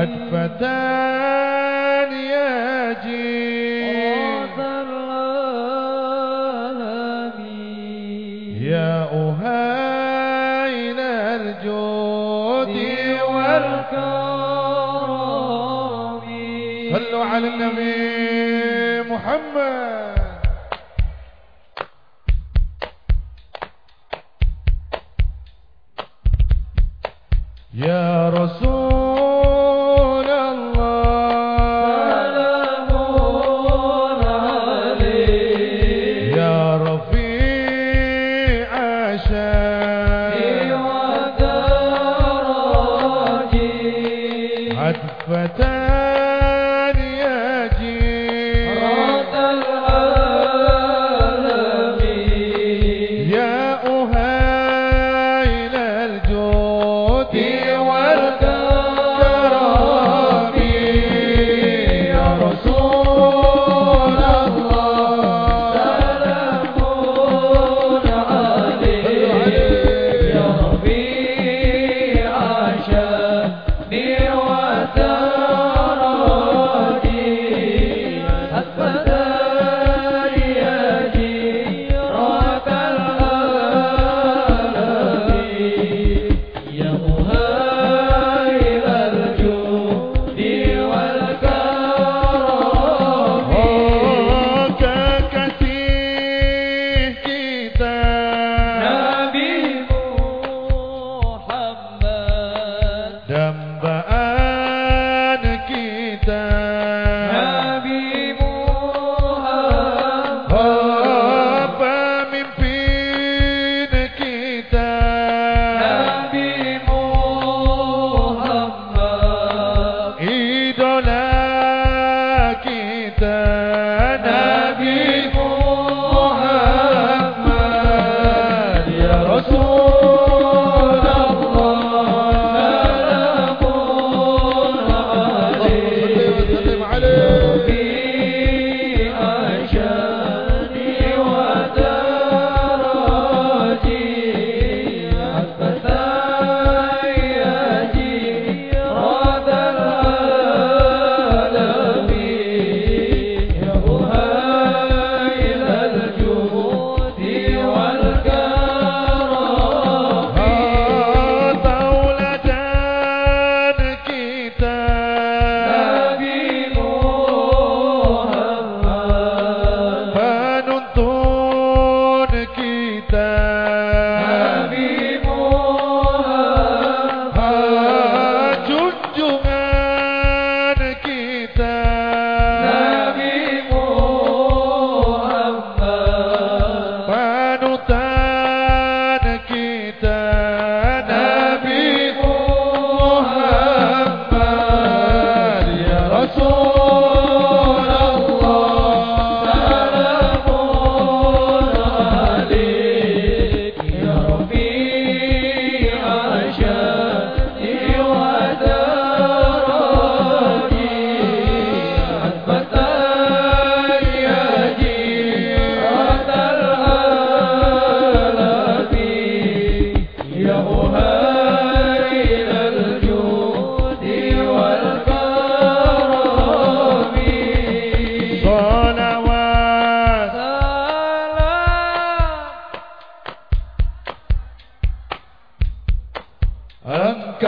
بعد فتان يجي يا أهين الجود والكرام صلوا على النبي محمد. يا رسول Yeah.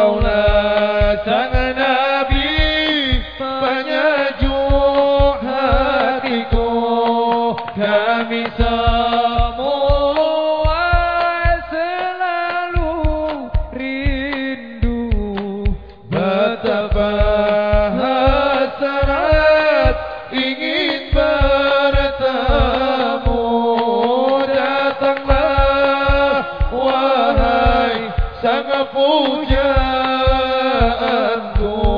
يوم تمنى سبق جاء الدور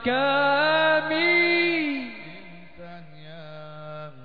Berikan kami Insan yang